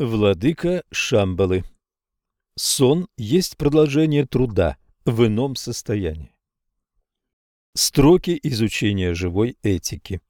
Владыка Шамбалы Сон есть продолжение труда в ином состоянии. Строки изучения живой этики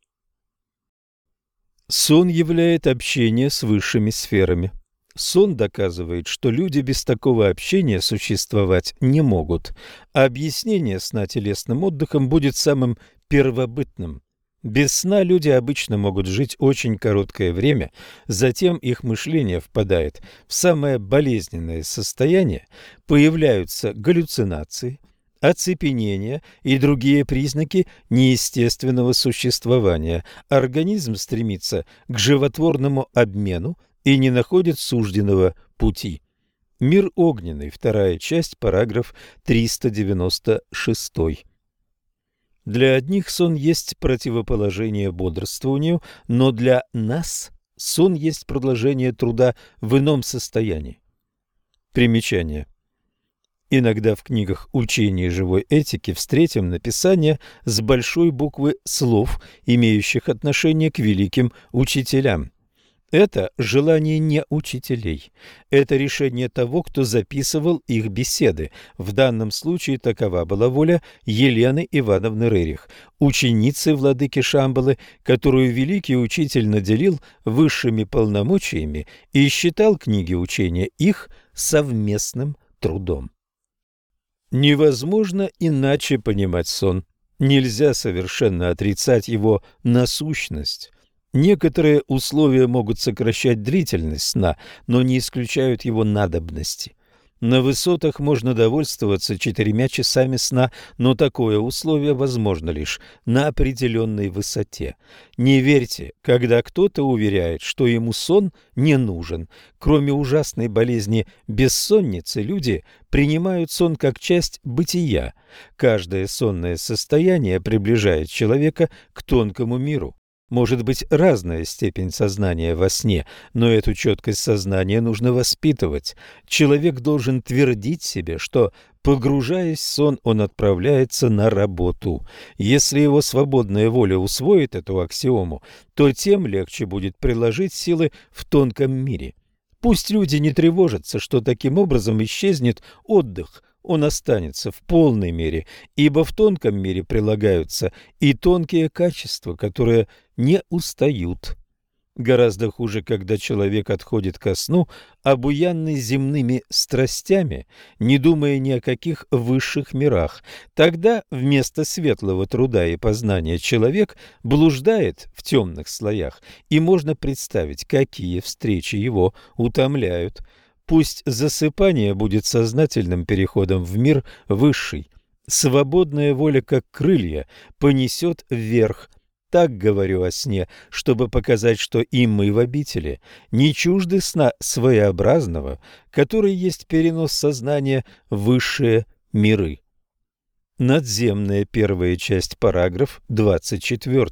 Сон являет общение с высшими сферами. Сон доказывает, что люди без такого общения существовать не могут. Объяснение сна телесным отдыхом будет самым первобытным. Без сна люди обычно могут жить очень короткое время, затем их мышление впадает в самое болезненное состояние, появляются галлюцинации, оцепенение и другие признаки неестественного существования. Организм стремится к животворному обмену и не находит сужденного пути. Мир огненный, вторая часть, параграф 396. Для одних сон есть противоположение бодрствованию, но для нас сон есть продолжение труда в ином состоянии. Примечание. Иногда в книгах учения живой этики встретим написание с большой буквы слов, имеющих отношение к великим учителям. Это желание не учителей. Это решение того, кто записывал их беседы. В данном случае такова была воля Елены Ивановны Рерих, ученицы владыки Шамбалы, которую великий учитель наделил высшими полномочиями и считал книги учения их совместным трудом. Невозможно иначе понимать сон. Нельзя совершенно отрицать его насущность. Некоторые условия могут сокращать длительность сна, но не исключают его надобности. На высотах можно довольствоваться четырьмя часами сна, но такое условие возможно лишь на определенной высоте. Не верьте, когда кто-то уверяет, что ему сон не нужен. Кроме ужасной болезни бессонницы, люди принимают сон как часть бытия. Каждое сонное состояние приближает человека к тонкому миру. Может быть разная степень сознания во сне, но эту четкость сознания нужно воспитывать. Человек должен твердить себе, что, погружаясь в сон, он отправляется на работу. Если его свободная воля усвоит эту аксиому, то тем легче будет приложить силы в тонком мире. Пусть люди не тревожатся, что таким образом исчезнет отдых, он останется в полной мере, ибо в тонком мире прилагаются и тонкие качества, которые не устают. Гораздо хуже, когда человек отходит ко сну, обуянный земными страстями, не думая ни о каких высших мирах. Тогда вместо светлого труда и познания человек блуждает в темных слоях, и можно представить, какие встречи его утомляют. Пусть засыпание будет сознательным переходом в мир высший. Свободная воля, как крылья, понесет вверх. Так говорю о сне, чтобы показать, что и мы в обители не чужды сна своеобразного, который есть перенос сознания в высшие миры. Надземная первая часть, параграф 24.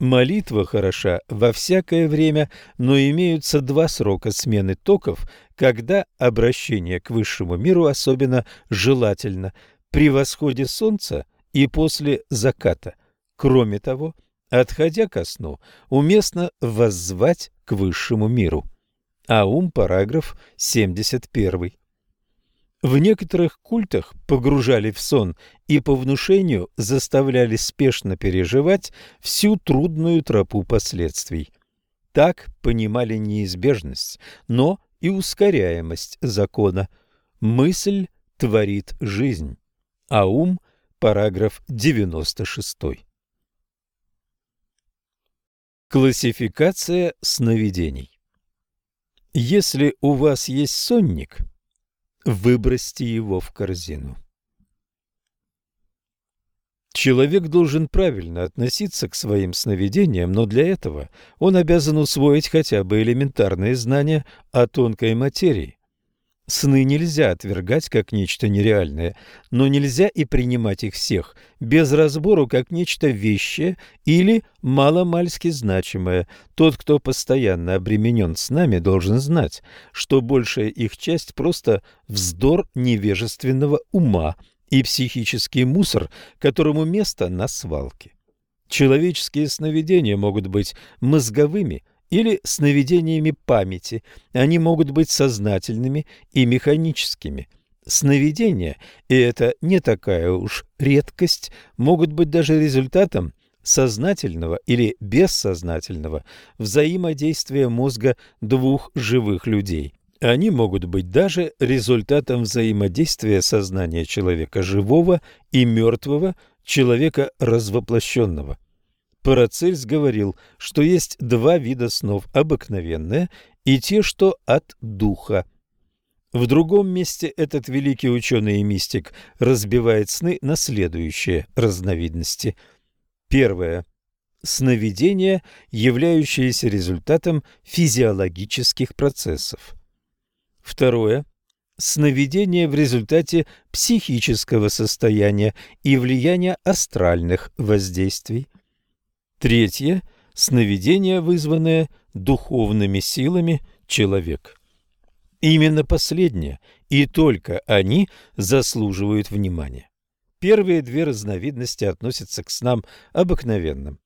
Молитва хороша во всякое время, но имеются два срока смены токов, когда обращение к высшему миру особенно желательно – при восходе солнца и после заката. Кроме того, отходя ко сну, уместно воззвать к высшему миру. Аум, параграф 71. В некоторых культах погружали в сон и по внушению заставляли спешно переживать всю трудную тропу последствий. Так понимали неизбежность, но и ускоряемость закона. Мысль творит жизнь. А ум, параграф 96. Классификация сновидений. Если у вас есть сонник – Выбросьте его в корзину. Человек должен правильно относиться к своим сновидениям, но для этого он обязан усвоить хотя бы элементарные знания о тонкой материи. Сны нельзя отвергать как нечто нереальное, но нельзя и принимать их всех без разбору как нечто вещее или маломальски значимое. Тот, кто постоянно обременен снами, должен знать, что большая их часть просто вздор невежественного ума и психический мусор, которому место на свалке. Человеческие сновидения могут быть мозговыми или сновидениями памяти. Они могут быть сознательными и механическими. Сновидения, и это не такая уж редкость, могут быть даже результатом сознательного или бессознательного взаимодействия мозга двух живых людей. Они могут быть даже результатом взаимодействия сознания человека живого и мертвого, человека развоплощенного. Парацельс говорил, что есть два вида снов – обыкновенные и те, что от духа. В другом месте этот великий ученый и мистик разбивает сны на следующие разновидности – Первое. Сновидения, являющиеся результатом физиологических процессов. Второе. Сновидения в результате психического состояния и влияния астральных воздействий. Третье. Сновидения, вызванные духовными силами человека. Именно последнее и только они заслуживают внимания. Первые две разновидности относятся к снам обыкновенным.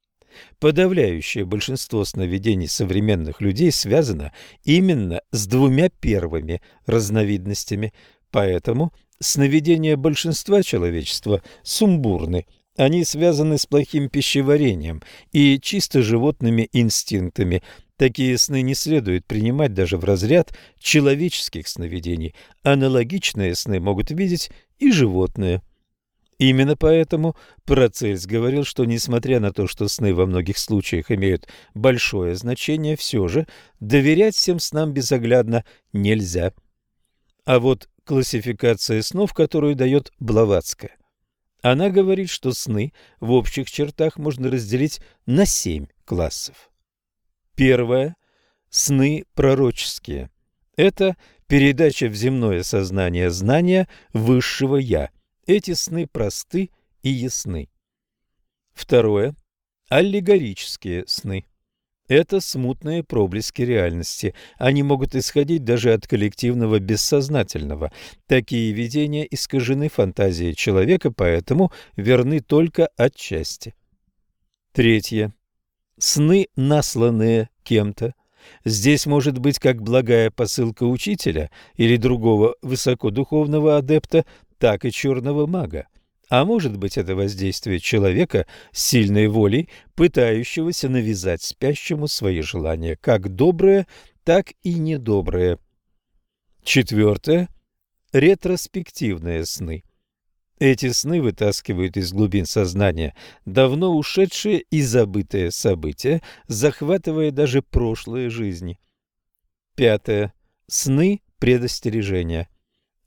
Подавляющее большинство сновидений современных людей связано именно с двумя первыми разновидностями, поэтому сновидения большинства человечества сумбурны, они связаны с плохим пищеварением и чисто животными инстинктами. Такие сны не следует принимать даже в разряд человеческих сновидений. Аналогичные сны могут видеть и животные. Именно поэтому Парацельс говорил, что несмотря на то, что сны во многих случаях имеют большое значение, все же доверять всем снам безоглядно нельзя. А вот классификация снов, которую дает Блаватская. Она говорит, что сны в общих чертах можно разделить на семь классов. Первое. Сны пророческие. Это передача в земное сознание знания высшего «я», эти сны просты и ясны. Второе. Аллегорические сны. Это смутные проблески реальности. Они могут исходить даже от коллективного бессознательного. Такие видения искажены фантазией человека, поэтому верны только отчасти. Третье. Сны, насланные кем-то. Здесь может быть как благая посылка учителя или другого высокодуховного адепта, так и черного мага. А может быть, это воздействие человека с сильной волей, пытающегося навязать спящему свои желания, как добрые, так и недобрые. Четвертое. Ретроспективные сны. Эти сны вытаскивают из глубин сознания давно ушедшие и забытые события, захватывая даже прошлые жизни. Пятое. Сны предостережения.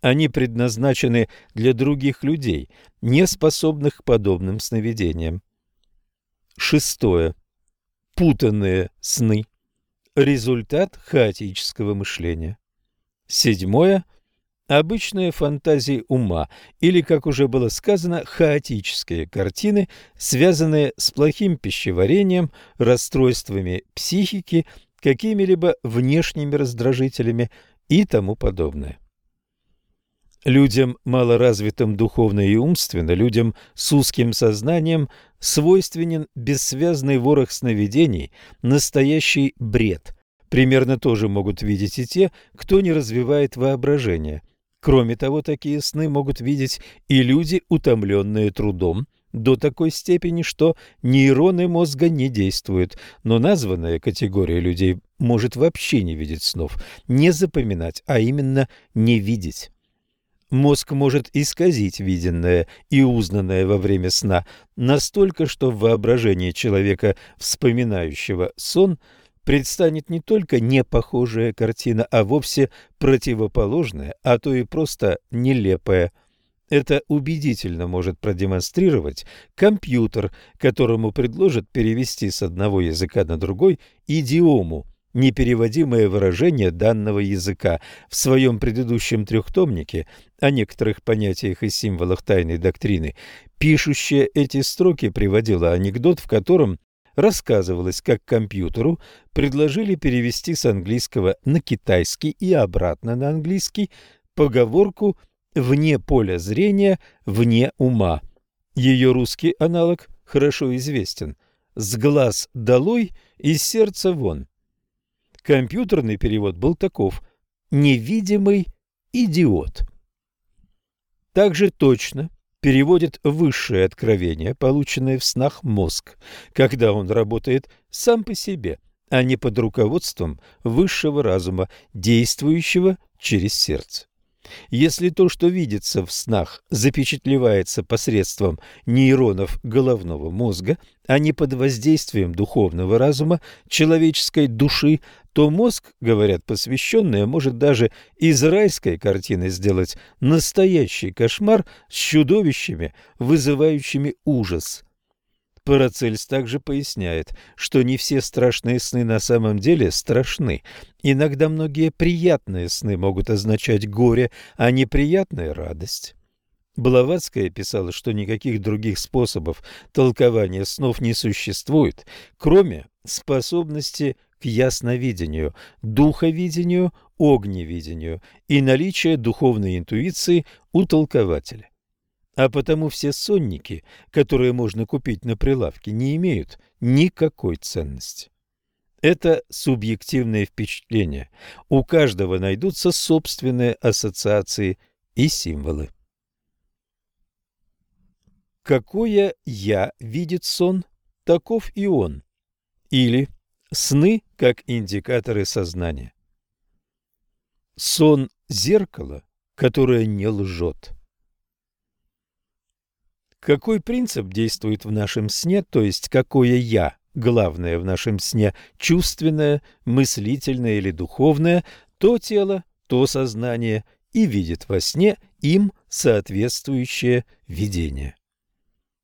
Они предназначены для других людей, не способных к подобным сновидениям. Шестое. Путанные сны. Результат хаотического мышления. Седьмое. Обычные фантазии ума или, как уже было сказано, хаотические картины, связанные с плохим пищеварением, расстройствами психики, какими-либо внешними раздражителями и тому подобное. Людям, малоразвитым духовно и умственно, людям с узким сознанием, свойственен бессвязный ворох сновидений, настоящий бред. Примерно тоже могут видеть и те, кто не развивает воображение. Кроме того, такие сны могут видеть и люди, утомленные трудом, до такой степени, что нейроны мозга не действуют, но названная категория людей может вообще не видеть снов, не запоминать, а именно не видеть. Мозг может исказить виденное и узнанное во время сна настолько, что в воображении человека, вспоминающего сон, предстанет не только непохожая картина, а вовсе противоположная, а то и просто нелепая. Это убедительно может продемонстрировать компьютер, которому предложат перевести с одного языка на другой идиому – непереводимое выражение данного языка. В своем предыдущем трехтомнике о некоторых понятиях и символах тайной доктрины пишущая эти строки приводила анекдот, в котором рассказывалось, как компьютеру предложили перевести с английского на китайский и обратно на английский поговорку «вне поля зрения, вне ума». Ее русский аналог хорошо известен «с глаз долой, из сердца вон». Компьютерный перевод был таков «невидимый идиот». Также точно переводит высшее откровение, полученное в снах мозг, когда он работает сам по себе, а не под руководством высшего разума, действующего через сердце. Если то, что видится в снах, запечатлевается посредством нейронов головного мозга, а не под воздействием духовного разума человеческой души, то мозг, говорят посвященные, может даже из райской картины сделать настоящий кошмар с чудовищами, вызывающими ужас – Парацельс также поясняет, что не все страшные сны на самом деле страшны. Иногда многие приятные сны могут означать горе, а неприятная – радость. Блаватская писала, что никаких других способов толкования снов не существует, кроме способности к ясновидению, духовидению, огневидению и наличия духовной интуиции у толкователя а потому все сонники, которые можно купить на прилавке, не имеют никакой ценности. Это субъективное впечатление. У каждого найдутся собственные ассоциации и символы. Какое «я» видит сон, таков и он. Или сны как индикаторы сознания. Сон – зеркало, которое не лжет. Какой принцип действует в нашем сне, то есть какое «я» главное в нашем сне, чувственное, мыслительное или духовное, то тело, то сознание и видит во сне им соответствующее видение.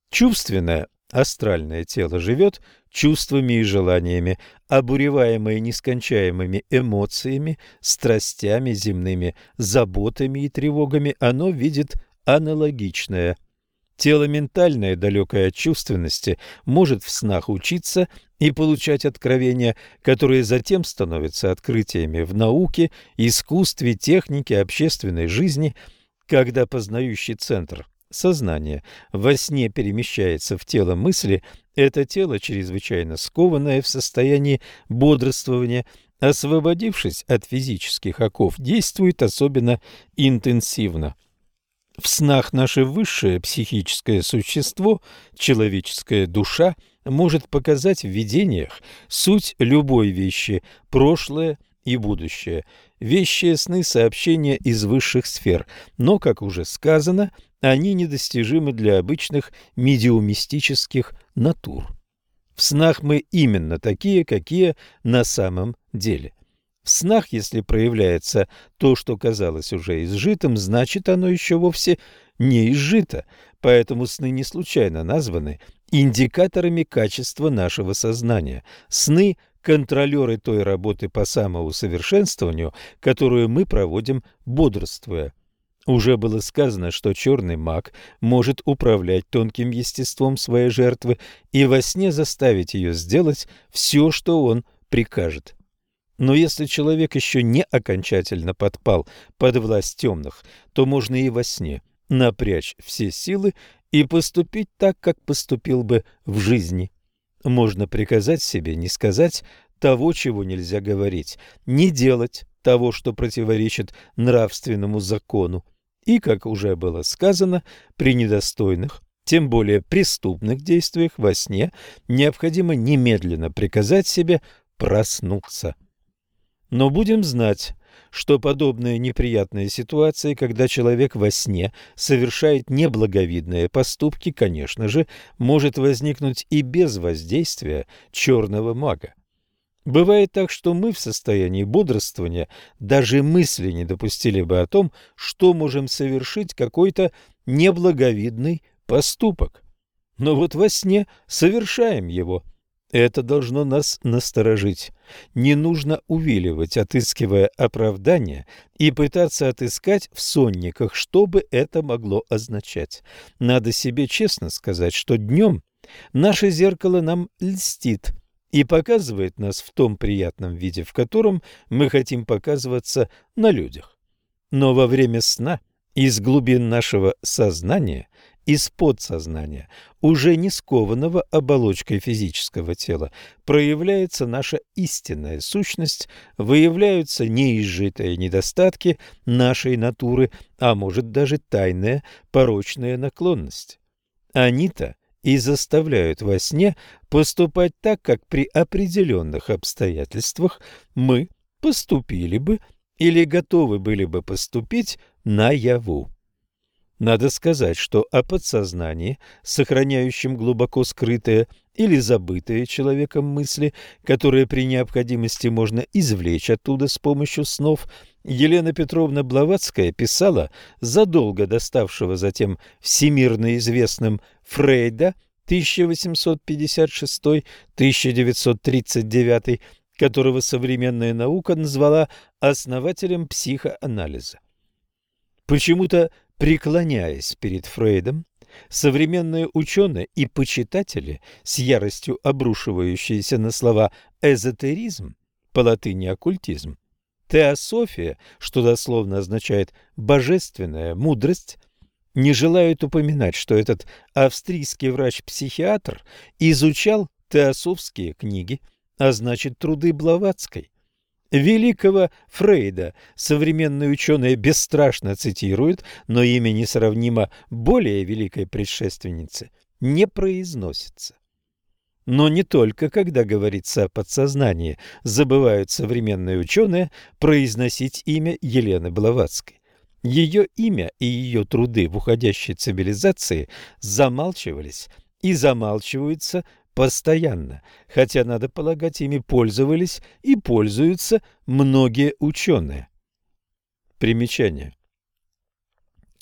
Чувственное, астральное тело живет чувствами и желаниями, обуреваемое нескончаемыми эмоциями, страстями, земными заботами и тревогами, оно видит аналогичное – Тело ментальное, далекое от чувственности, может в снах учиться и получать откровения, которые затем становятся открытиями в науке, искусстве, технике, общественной жизни, когда познающий центр сознания во сне перемещается в тело мысли, это тело, чрезвычайно скованное в состоянии бодрствования, освободившись от физических оков, действует особенно интенсивно. В снах наше высшее психическое существо, человеческая душа, может показать в видениях суть любой вещи, прошлое и будущее. Вещие сны – сообщения из высших сфер, но, как уже сказано, они недостижимы для обычных медиумистических натур. В снах мы именно такие, какие на самом деле. В снах, если проявляется то, что казалось уже изжитым, значит оно еще вовсе не изжито, поэтому сны не случайно названы индикаторами качества нашего сознания. Сны – контролеры той работы по самоусовершенствованию, которую мы проводим бодрствуя. Уже было сказано, что черный маг может управлять тонким естеством своей жертвы и во сне заставить ее сделать все, что он прикажет. Но если человек еще не окончательно подпал под власть темных, то можно и во сне напрячь все силы и поступить так, как поступил бы в жизни. Можно приказать себе не сказать того, чего нельзя говорить, не делать того, что противоречит нравственному закону. И, как уже было сказано, при недостойных, тем более преступных действиях во сне необходимо немедленно приказать себе проснуться. Но будем знать, что подобные неприятные ситуации, когда человек во сне совершает неблаговидные поступки, конечно же, может возникнуть и без воздействия черного мага. Бывает так, что мы в состоянии бодрствования даже мысли не допустили бы о том, что можем совершить какой-то неблаговидный поступок. Но вот во сне совершаем его – это должно нас насторожить. Не нужно увиливать, отыскивая оправдания, и пытаться отыскать в сонниках, что бы это могло означать. Надо себе честно сказать, что днем наше зеркало нам льстит и показывает нас в том приятном виде, в котором мы хотим показываться на людях. Но во время сна из глубин нашего сознания из подсознания, уже не скованного оболочкой физического тела, проявляется наша истинная сущность, выявляются неизжитые недостатки нашей натуры, а может даже тайная порочная наклонность. Они-то и заставляют во сне поступать так, как при определенных обстоятельствах мы поступили бы или готовы были бы поступить наяву. Надо сказать, что о подсознании, сохраняющем глубоко скрытые или забытые человеком мысли, которые при необходимости можно извлечь оттуда с помощью снов, Елена Петровна Блаватская писала задолго доставшего затем всемирно известным Фрейда 1856-1939, которого современная наука назвала основателем психоанализа. Почему-то Преклоняясь перед Фрейдом, современные ученые и почитатели, с яростью обрушивающиеся на слова «эзотеризм», по латыни «оккультизм», «теософия», что дословно означает «божественная мудрость», не желают упоминать, что этот австрийский врач-психиатр изучал теософские книги, а значит труды Блаватской. Великого Фрейда современные ученые бесстрашно цитируют, но имя несравнимо более великой предшественницы не произносится. Но не только когда говорится о подсознании, забывают современные ученые произносить имя Елены Блаватской. Ее имя и ее труды в уходящей цивилизации замалчивались и замалчиваются постоянно, хотя, надо полагать, ими пользовались и пользуются многие ученые. Примечание.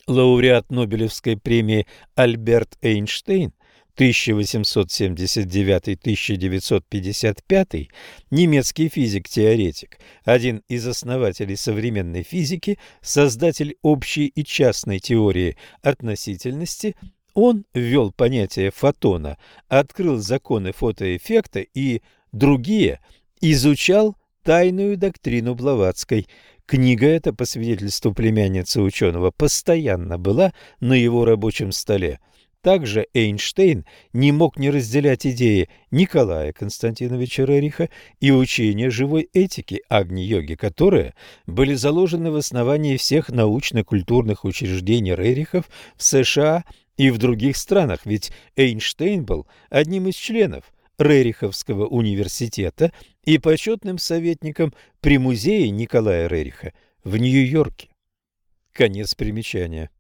Лауреат Нобелевской премии Альберт Эйнштейн 1879-1955, немецкий физик-теоретик, один из основателей современной физики, создатель общей и частной теории относительности – он ввел понятие фотона, открыл законы фотоэффекта и другие, изучал тайную доктрину Блаватской. Книга эта, по свидетельству племянницы ученого, постоянно была на его рабочем столе. Также Эйнштейн не мог не разделять идеи Николая Константиновича Рериха и учения живой этики Агни-йоги, которые были заложены в основании всех научно-культурных учреждений Рерихов в США и в других странах, ведь Эйнштейн был одним из членов Рериховского университета и почетным советником при музее Николая Рериха в Нью-Йорке. Конец примечания.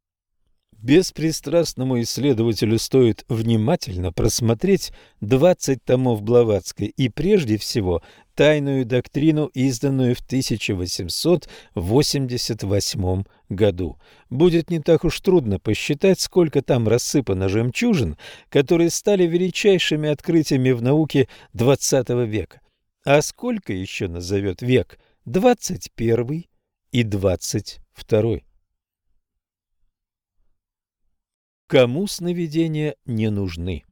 Беспристрастному исследователю стоит внимательно просмотреть 20 томов Блаватской и прежде всего тайную доктрину, изданную в 1888 году. Будет не так уж трудно посчитать, сколько там рассыпано жемчужин, которые стали величайшими открытиями в науке XX века. А сколько еще назовет век 21 и 22? Кому сновидения не нужны?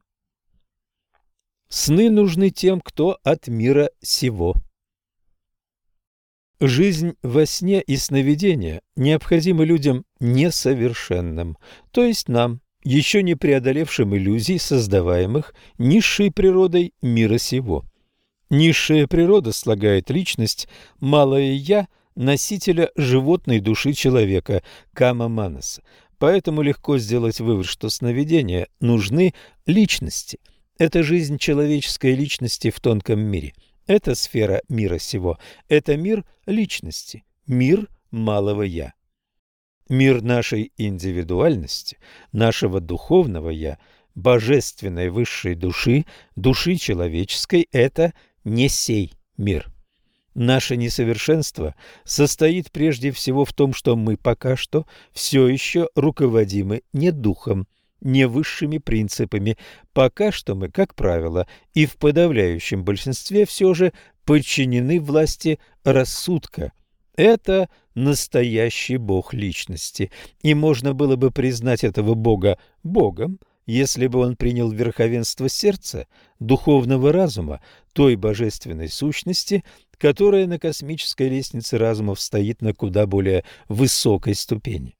Сны нужны тем, кто от мира сего. Жизнь во сне и сновидения необходимы людям несовершенным, то есть нам, еще не преодолевшим иллюзий, создаваемых низшей природой мира сего. Низшая природа слагает личность, малое «я», носителя животной души человека, Кама Манаса. Поэтому легко сделать вывод, что сновидения нужны личности. Это жизнь человеческой личности в тонком мире. Это сфера мира сего. Это мир личности, мир малого «я». Мир нашей индивидуальности, нашего духовного «я», божественной высшей души, души человеческой – это не сей мир. Наше несовершенство состоит прежде всего в том, что мы пока что все еще руководимы не духом, не высшими принципами. Пока что мы, как правило, и в подавляющем большинстве все же подчинены власти рассудка. Это настоящий бог личности, и можно было бы признать этого бога богом, если бы он принял верховенство сердца, духовного разума, той божественной сущности, которая на космической лестнице разумов стоит на куда более высокой ступени.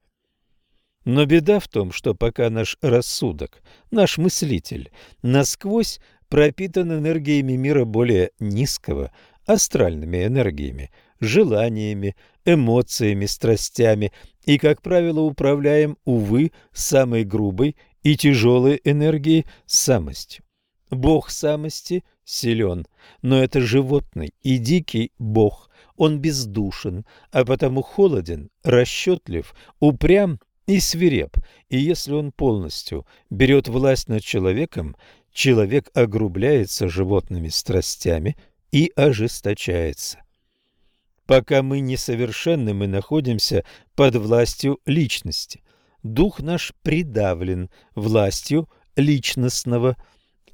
Но беда в том, что пока наш рассудок, наш мыслитель, насквозь пропитан энергиями мира более низкого, астральными энергиями, желаниями, эмоциями, страстями и, как правило, управляем, увы, самой грубой и тяжелой энергией самостью. Бог самости силен, но это животный и дикий бог. Он бездушен, а потому холоден, расчетлив, упрям и свиреп. И если он полностью берет власть над человеком, человек огрубляется животными страстями и ожесточается. Пока мы несовершенны, мы находимся под властью личности. Дух наш придавлен властью личностного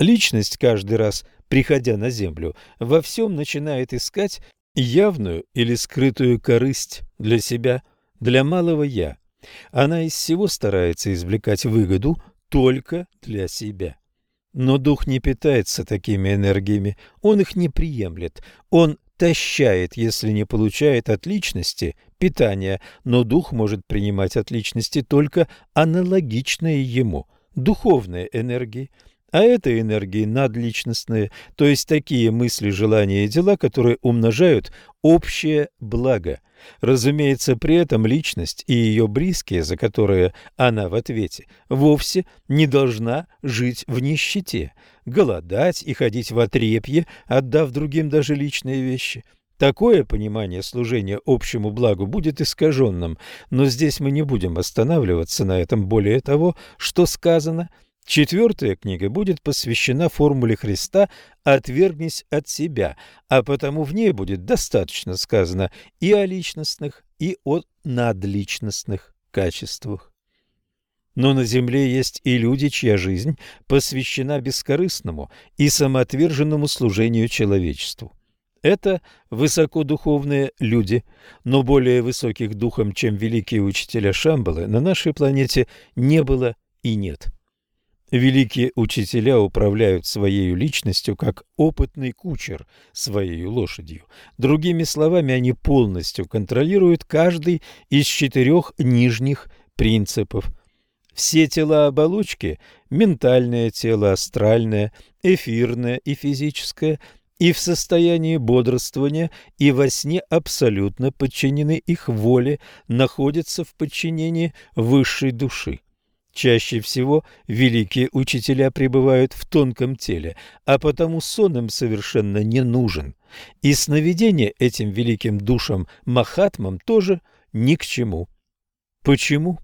Личность каждый раз, приходя на землю, во всем начинает искать явную или скрытую корысть для себя, для малого «я». Она из всего старается извлекать выгоду только для себя. Но дух не питается такими энергиями, он их не приемлет, он тащает, если не получает от личности питания, но дух может принимать от личности только аналогичные ему духовные энергии – а это энергии надличностные, то есть такие мысли, желания и дела, которые умножают общее благо. Разумеется, при этом личность и ее близкие, за которые она в ответе, вовсе не должна жить в нищете, голодать и ходить в отрепье, отдав другим даже личные вещи – Такое понимание служения общему благу будет искаженным, но здесь мы не будем останавливаться на этом. Более того, что сказано – Четвертая книга будет посвящена формуле Христа «отвергнись от себя», а потому в ней будет достаточно сказано и о личностных, и о надличностных качествах. Но на земле есть и люди, чья жизнь посвящена бескорыстному и самоотверженному служению человечеству. Это высокодуховные люди, но более высоких духом, чем великие учителя Шамбалы, на нашей планете не было и нет. Великие учителя управляют своей личностью, как опытный кучер своей лошадью. Другими словами, они полностью контролируют каждый из четырех нижних принципов. Все тела оболочки – ментальное тело, астральное, эфирное и физическое – и в состоянии бодрствования, и во сне абсолютно подчинены их воле, находятся в подчинении высшей души. Чаще всего великие учителя пребывают в тонком теле, а потому сон им совершенно не нужен. И сновидение этим великим душам Махатмам тоже ни к чему. Почему?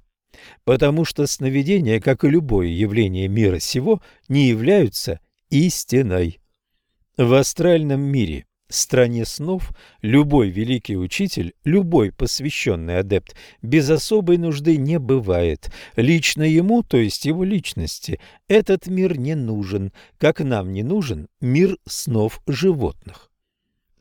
Потому что сновидения, как и любое явление мира сего, не являются истиной. В астральном мире стране снов любой великий учитель, любой посвященный адепт без особой нужды не бывает. Лично ему, то есть его личности, этот мир не нужен, как нам не нужен мир снов животных.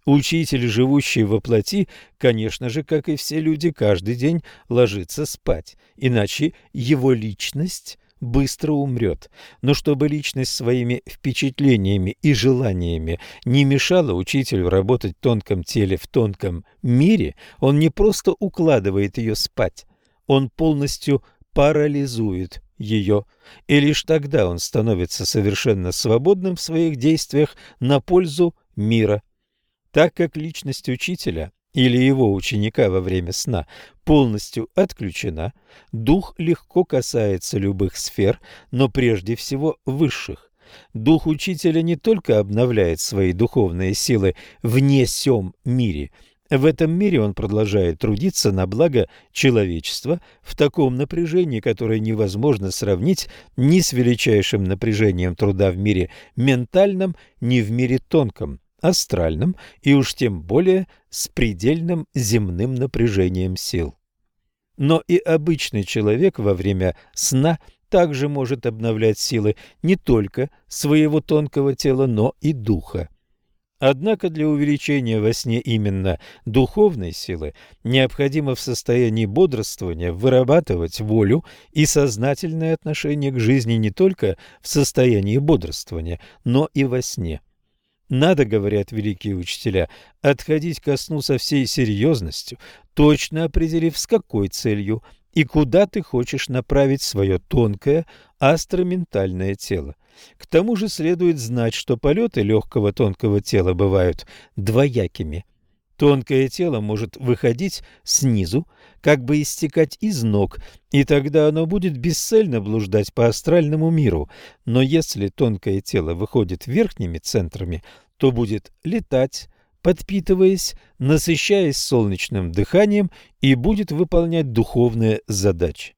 Учитель, живущий во плоти, конечно же, как и все люди, каждый день ложится спать, иначе его личность быстро умрет. Но чтобы личность своими впечатлениями и желаниями не мешала учителю работать в тонком теле в тонком мире, он не просто укладывает ее спать, он полностью парализует ее, и лишь тогда он становится совершенно свободным в своих действиях на пользу мира. Так как личность учителя или его ученика во время сна полностью отключена, дух легко касается любых сфер, но прежде всего высших. Дух учителя не только обновляет свои духовные силы вне сём мире, в этом мире он продолжает трудиться на благо человечества в таком напряжении, которое невозможно сравнить ни с величайшим напряжением труда в мире ментальном, ни в мире тонком астральным и уж тем более с предельным земным напряжением сил. Но и обычный человек во время сна также может обновлять силы не только своего тонкого тела, но и духа. Однако для увеличения во сне именно духовной силы необходимо в состоянии бодрствования вырабатывать волю и сознательное отношение к жизни не только в состоянии бодрствования, но и во сне. Надо, говорят великие учителя, отходить ко сну со всей серьезностью, точно определив, с какой целью и куда ты хочешь направить свое тонкое астроментальное тело. К тому же следует знать, что полеты легкого тонкого тела бывают двоякими. Тонкое тело может выходить снизу, как бы истекать из ног, и тогда оно будет бесцельно блуждать по астральному миру. Но если тонкое тело выходит верхними центрами, то будет летать, подпитываясь, насыщаясь солнечным дыханием и будет выполнять духовные задачи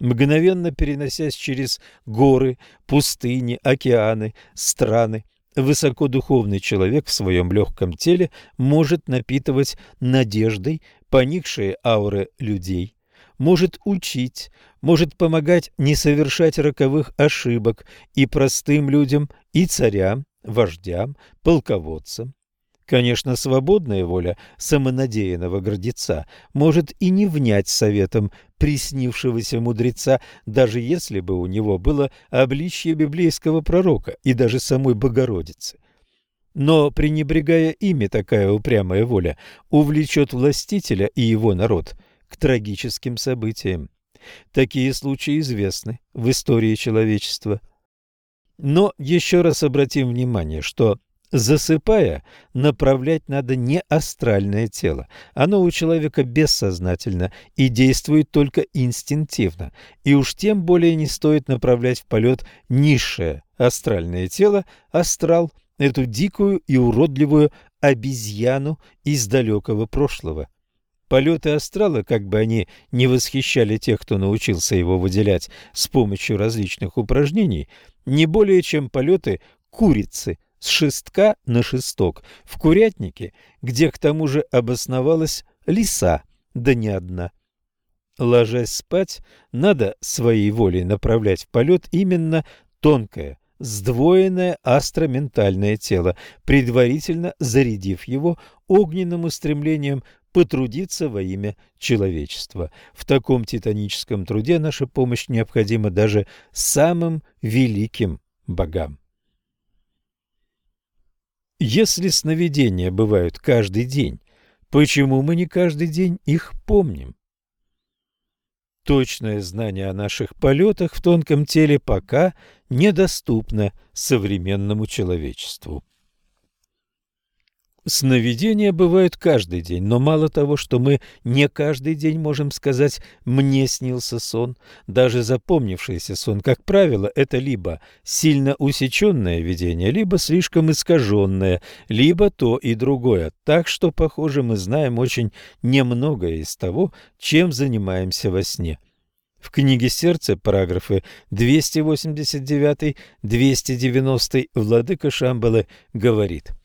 мгновенно переносясь через горы, пустыни, океаны, страны. Высокодуховный человек в своем легком теле может напитывать надеждой поникшие ауры людей, может учить, может помогать не совершать роковых ошибок и простым людям, и царям, вождям, полководцам. Конечно, свободная воля самонадеянного гордеца может и не внять советом приснившегося мудреца, даже если бы у него было обличье библейского пророка и даже самой Богородицы. Но, пренебрегая ими, такая упрямая воля увлечет властителя и его народ к трагическим событиям. Такие случаи известны в истории человечества. Но еще раз обратим внимание, что Засыпая, направлять надо не астральное тело. Оно у человека бессознательно и действует только инстинктивно. И уж тем более не стоит направлять в полет низшее астральное тело, астрал, эту дикую и уродливую обезьяну из далекого прошлого. Полеты астрала, как бы они не восхищали тех, кто научился его выделять с помощью различных упражнений, не более чем полеты курицы – с шестка на шесток в курятнике, где к тому же обосновалась лиса, да не одна. Ложась спать, надо своей волей направлять в полет именно тонкое, сдвоенное астроментальное тело, предварительно зарядив его огненным устремлением потрудиться во имя человечества. В таком титаническом труде наша помощь необходима даже самым великим богам. Если сновидения бывают каждый день, почему мы не каждый день их помним? Точное знание о наших полетах в тонком теле пока недоступно современному человечеству. Сновидения бывают каждый день, но мало того, что мы не каждый день можем сказать «мне снился сон». Даже запомнившийся сон, как правило, это либо сильно усеченное видение, либо слишком искаженное, либо то и другое. Так что, похоже, мы знаем очень немногое из того, чем занимаемся во сне. В книге «Сердце» параграфы 289-290 владыка Шамбалы говорит –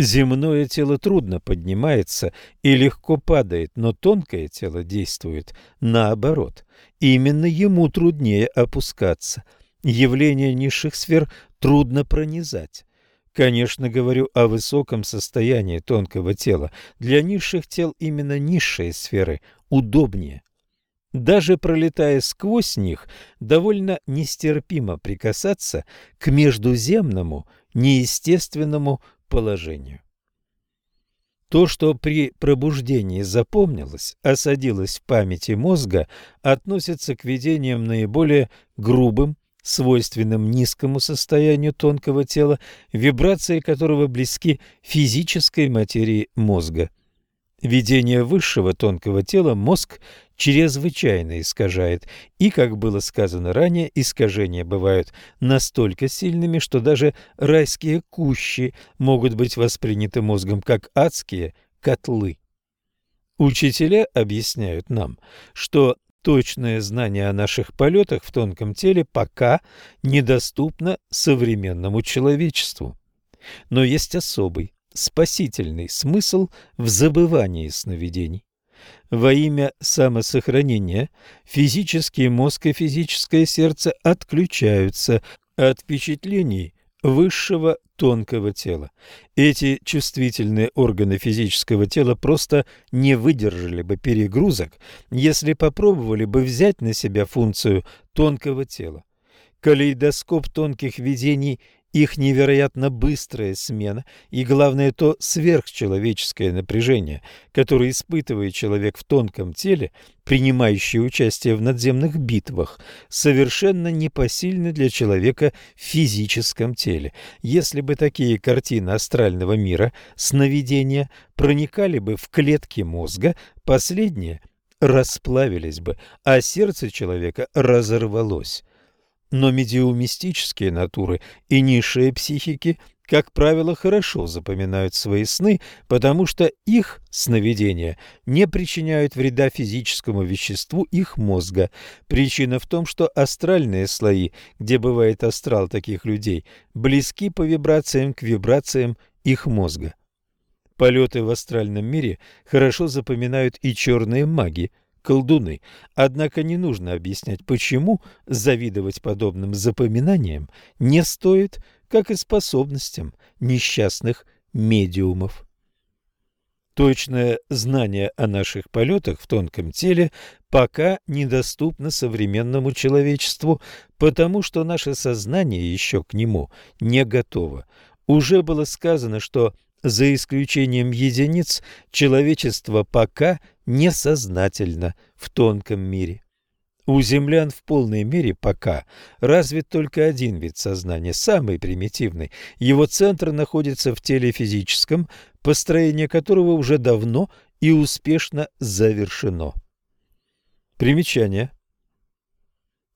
Земное тело трудно поднимается и легко падает, но тонкое тело действует наоборот. Именно ему труднее опускаться. Явление низших сфер трудно пронизать. Конечно, говорю о высоком состоянии тонкого тела. Для низших тел именно низшие сферы удобнее. Даже пролетая сквозь них, довольно нестерпимо прикасаться к междуземному, неестественному положению. То, что при пробуждении запомнилось, осадилось в памяти мозга, относится к видениям наиболее грубым, свойственным низкому состоянию тонкого тела, вибрации которого близки физической материи мозга. Видение высшего тонкого тела мозг чрезвычайно искажает, и, как было сказано ранее, искажения бывают настолько сильными, что даже райские кущи могут быть восприняты мозгом как адские котлы. Учителя объясняют нам, что точное знание о наших полетах в тонком теле пока недоступно современному человечеству. Но есть особый, спасительный смысл в забывании сновидений. Во имя самосохранения физический мозг и физическое сердце отключаются от впечатлений высшего тонкого тела. Эти чувствительные органы физического тела просто не выдержали бы перегрузок, если попробовали бы взять на себя функцию тонкого тела. Калейдоскоп тонких видений их невероятно быстрая смена и, главное, то сверхчеловеческое напряжение, которое испытывает человек в тонком теле, принимающий участие в надземных битвах, совершенно непосильны для человека в физическом теле. Если бы такие картины астрального мира, сновидения, проникали бы в клетки мозга, последние расплавились бы, а сердце человека разорвалось. Но медиумистические натуры и низшие психики, как правило, хорошо запоминают свои сны, потому что их сновидения не причиняют вреда физическому веществу их мозга. Причина в том, что астральные слои, где бывает астрал таких людей, близки по вибрациям к вибрациям их мозга. Полеты в астральном мире хорошо запоминают и черные маги, колдуны. Однако не нужно объяснять, почему завидовать подобным запоминаниям не стоит, как и способностям несчастных медиумов. Точное знание о наших полетах в тонком теле пока недоступно современному человечеству, потому что наше сознание еще к нему не готово. Уже было сказано, что за исключением единиц, человечество пока несознательно в тонком мире. У землян в полной мере пока развит только один вид сознания, самый примитивный. Его центр находится в теле физическом, построение которого уже давно и успешно завершено. Примечание.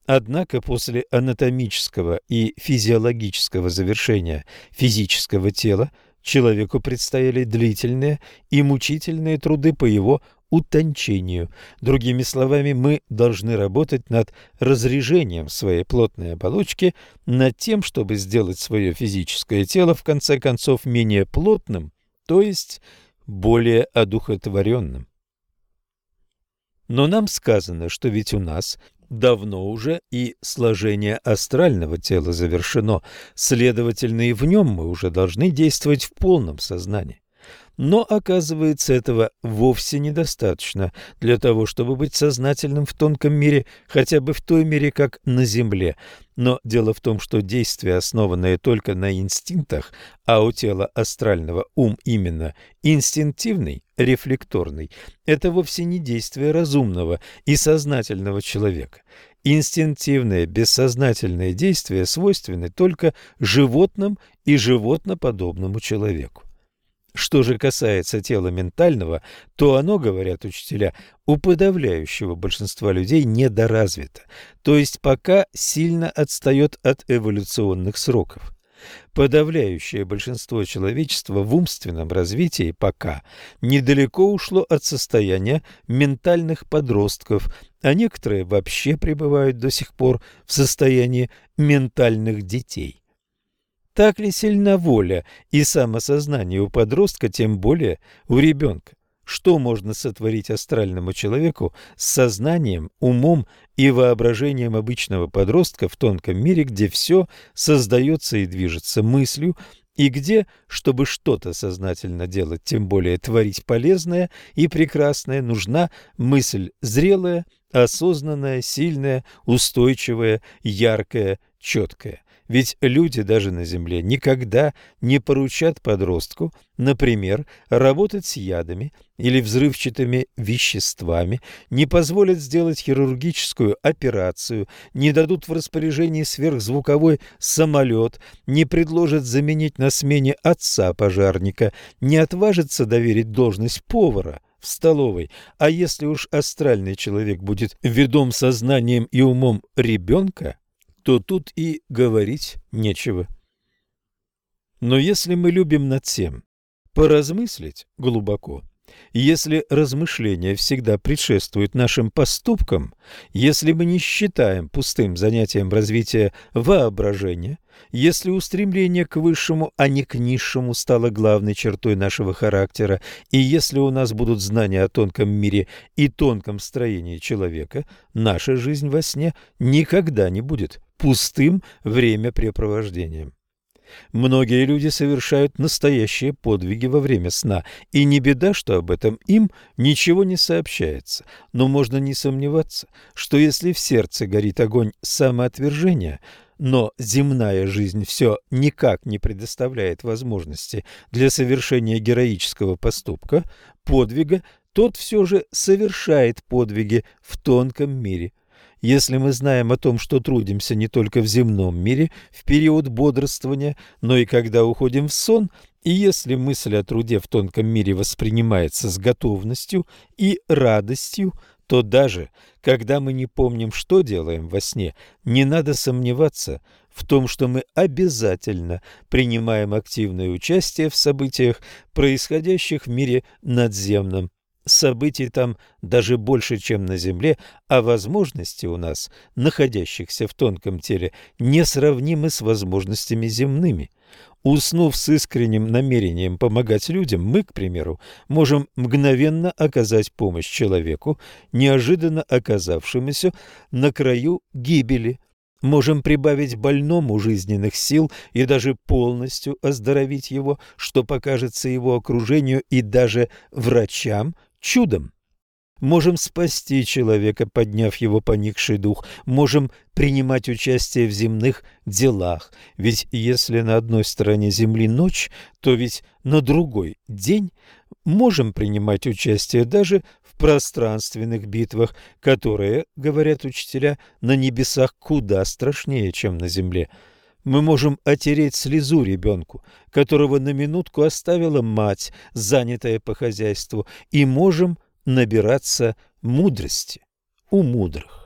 Однако после анатомического и физиологического завершения физического тела человеку предстояли длительные и мучительные труды по его утончению. Другими словами, мы должны работать над разрежением своей плотной оболочки, над тем, чтобы сделать свое физическое тело в конце концов менее плотным, то есть более одухотворенным. Но нам сказано, что ведь у нас давно уже и сложение астрального тела завершено, следовательно, и в нем мы уже должны действовать в полном сознании. Но, оказывается, этого вовсе недостаточно для того, чтобы быть сознательным в тонком мире, хотя бы в той мере, как на Земле. Но дело в том, что действие, основанное только на инстинктах, а у тела астрального ум именно инстинктивный, рефлекторный, это вовсе не действие разумного и сознательного человека. Инстинктивные, бессознательные действия свойственны только животным и животноподобному человеку. Что же касается тела ментального, то оно, говорят учителя, у подавляющего большинства людей недоразвито, то есть пока сильно отстает от эволюционных сроков. Подавляющее большинство человечества в умственном развитии пока недалеко ушло от состояния ментальных подростков, а некоторые вообще пребывают до сих пор в состоянии ментальных детей. Так ли сильна воля и самосознание у подростка, тем более у ребенка? Что можно сотворить астральному человеку с сознанием, умом и воображением обычного подростка в тонком мире, где все создается и движется мыслью, и где, чтобы что-то сознательно делать, тем более творить полезное и прекрасное, нужна мысль зрелая, осознанная, сильная, устойчивая, яркая, четкая. Ведь люди даже на Земле никогда не поручат подростку, например, работать с ядами или взрывчатыми веществами, не позволят сделать хирургическую операцию, не дадут в распоряжении сверхзвуковой самолет, не предложат заменить на смене отца пожарника, не отважатся доверить должность повара в столовой. А если уж астральный человек будет ведом сознанием и умом ребенка, то тут и говорить нечего. Но если мы любим над тем поразмыслить глубоко, если размышления всегда предшествуют нашим поступкам, если мы не считаем пустым занятием развития воображения, если устремление к высшему, а не к низшему стало главной чертой нашего характера, и если у нас будут знания о тонком мире и тонком строении человека, наша жизнь во сне никогда не будет пустым времяпрепровождением. Многие люди совершают настоящие подвиги во время сна, и не беда, что об этом им ничего не сообщается. Но можно не сомневаться, что если в сердце горит огонь самоотвержения, но земная жизнь все никак не предоставляет возможности для совершения героического поступка, подвига, тот все же совершает подвиги в тонком мире. Если мы знаем о том, что трудимся не только в земном мире в период бодрствования, но и когда уходим в сон, и если мысль о труде в тонком мире воспринимается с готовностью и радостью, то даже когда мы не помним, что делаем во сне, не надо сомневаться в том, что мы обязательно принимаем активное участие в событиях, происходящих в мире надземном. Событий там даже больше, чем на Земле, а возможности у нас, находящихся в тонком теле, несравнимы с возможностями земными. Уснув с искренним намерением помогать людям, мы, к примеру, можем мгновенно оказать помощь человеку, неожиданно оказавшемуся на краю гибели. Можем прибавить больному жизненных сил и даже полностью оздоровить его, что покажется его окружению и даже врачам чудом. Можем спасти человека, подняв его поникший дух, можем принимать участие в земных делах, ведь если на одной стороне земли ночь, то ведь на другой день можем принимать участие даже в пространственных битвах, которые, говорят учителя, на небесах куда страшнее, чем на земле. Мы можем отереть слезу ребенку, которого на минутку оставила мать, занятая по хозяйству, и можем набираться мудрости у мудрых.